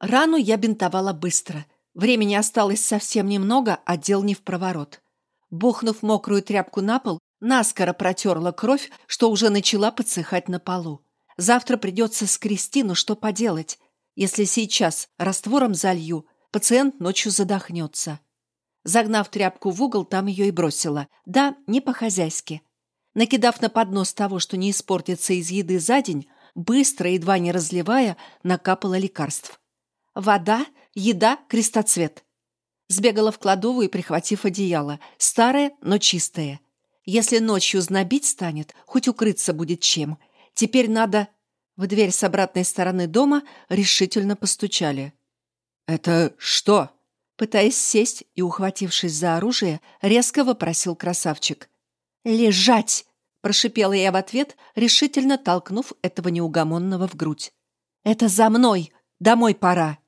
Рану я бинтовала быстро. Времени осталось совсем немного, а дел не в проворот. Бухнув мокрую тряпку на пол, наскоро протерла кровь, что уже начала подсыхать на полу. Завтра придется скрести, но что поделать? Если сейчас раствором залью, пациент ночью задохнется. Загнав тряпку в угол, там ее и бросила. Да, не по-хозяйски. Накидав на поднос того, что не испортится из еды за день, быстро, едва не разливая, накапала лекарств. Вода, еда, крестоцвет. Сбегала в кладовую, прихватив одеяло. Старое, но чистое. Если ночью знобить станет, хоть укрыться будет чем. Теперь надо... В дверь с обратной стороны дома решительно постучали. «Это что?» Пытаясь сесть и ухватившись за оружие, резко вопросил красавчик. «Лежать!» – прошипела я в ответ, решительно толкнув этого неугомонного в грудь. «Это за мной! Домой пора!»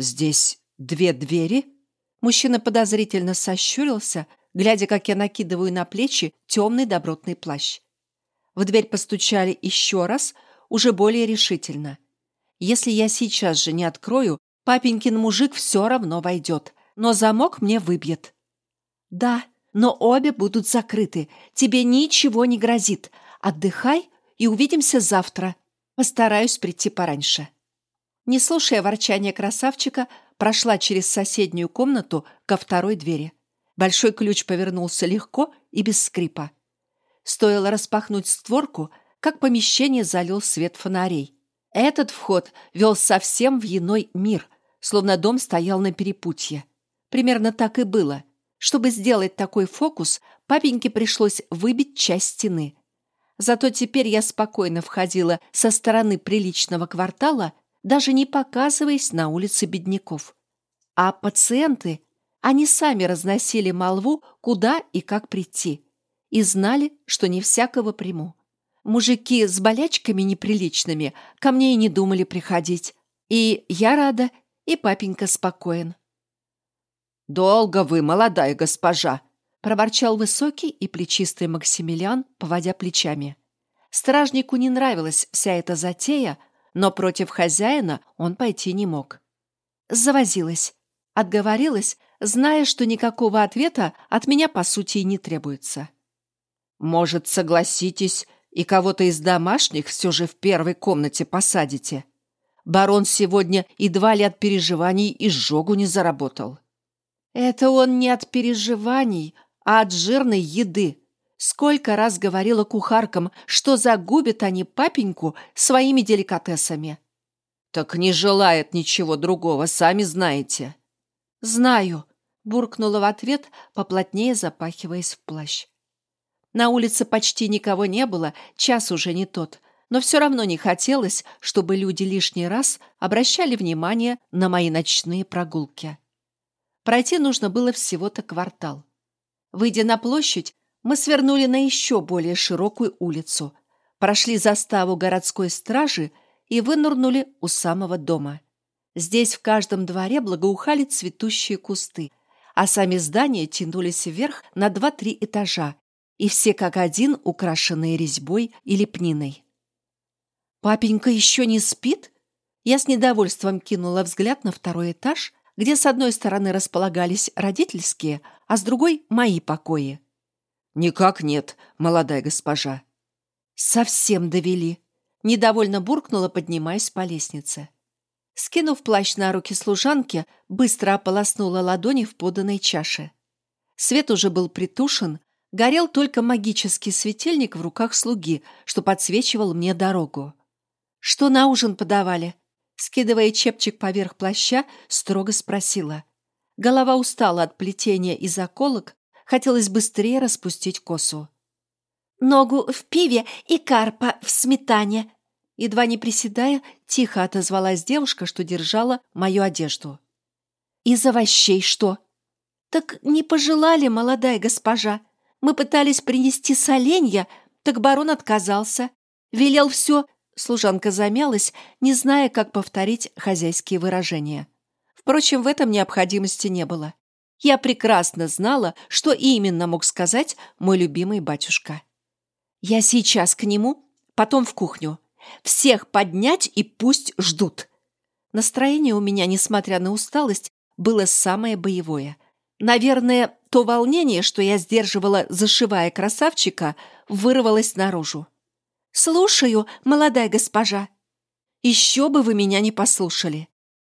«Здесь две двери?» Мужчина подозрительно сощурился, глядя, как я накидываю на плечи темный добротный плащ. В дверь постучали еще раз, уже более решительно. Если я сейчас же не открою, папенькин мужик все равно войдет, но замок мне выбьет. Да, но обе будут закрыты. Тебе ничего не грозит. Отдыхай и увидимся завтра. Постараюсь прийти пораньше. Не слушая ворчания красавчика, прошла через соседнюю комнату ко второй двери. Большой ключ повернулся легко и без скрипа. Стоило распахнуть створку, как помещение залил свет фонарей. Этот вход вел совсем в иной мир, словно дом стоял на перепутье. Примерно так и было. Чтобы сделать такой фокус, папеньке пришлось выбить часть стены. Зато теперь я спокойно входила со стороны приличного квартала, даже не показываясь на улице бедняков. А пациенты, они сами разносили молву, куда и как прийти. И знали, что не всякого приму. Мужики с болячками неприличными ко мне и не думали приходить. И я рада, и папенька спокоен. «Долго вы, молодая госпожа!» — проворчал высокий и плечистый Максимилиан, поводя плечами. Стражнику не нравилась вся эта затея, но против хозяина он пойти не мог. Завозилась. Отговорилась, зная, что никакого ответа от меня, по сути, и не требуется. «Может, согласитесь, и кого-то из домашних все же в первой комнате посадите? Барон сегодня едва ли от переживаний изжогу не заработал». Это он не от переживаний, а от жирной еды. Сколько раз говорила кухаркам, что загубят они папеньку своими деликатесами. Так не желает ничего другого, сами знаете. Знаю, буркнула в ответ, поплотнее запахиваясь в плащ. На улице почти никого не было, час уже не тот, но все равно не хотелось, чтобы люди лишний раз обращали внимание на мои ночные прогулки. Пройти нужно было всего-то квартал. Выйдя на площадь, мы свернули на еще более широкую улицу, прошли заставу городской стражи и вынырнули у самого дома. Здесь в каждом дворе благоухали цветущие кусты, а сами здания тянулись вверх на два-три этажа, и все как один украшенные резьбой и лепниной. «Папенька еще не спит?» Я с недовольством кинула взгляд на второй этаж, где с одной стороны располагались родительские, а с другой — мои покои. «Никак нет, молодая госпожа». «Совсем довели», — недовольно буркнула, поднимаясь по лестнице. Скинув плащ на руки служанки, быстро ополоснула ладони в поданной чаше. Свет уже был притушен, горел только магический светильник в руках слуги, что подсвечивал мне дорогу. «Что на ужин подавали?» Скидывая чепчик поверх плаща, строго спросила. Голова устала от плетения и заколок, хотелось быстрее распустить косу. «Ногу в пиве и карпа в сметане!» Едва не приседая, тихо отозвалась девушка, что держала мою одежду. «Из овощей что?» «Так не пожелали, молодая госпожа. Мы пытались принести соленья, так барон отказался. Велел все Служанка замялась, не зная, как повторить хозяйские выражения. Впрочем, в этом необходимости не было. Я прекрасно знала, что именно мог сказать мой любимый батюшка. «Я сейчас к нему, потом в кухню. Всех поднять и пусть ждут». Настроение у меня, несмотря на усталость, было самое боевое. Наверное, то волнение, что я сдерживала, зашивая красавчика, вырвалось наружу. «Слушаю, молодая госпожа». «Еще бы вы меня не послушали.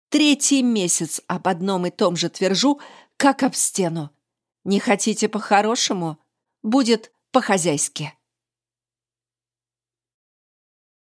Третий месяц об одном и том же твержу, как об стену. Не хотите по-хорошему? Будет по-хозяйски».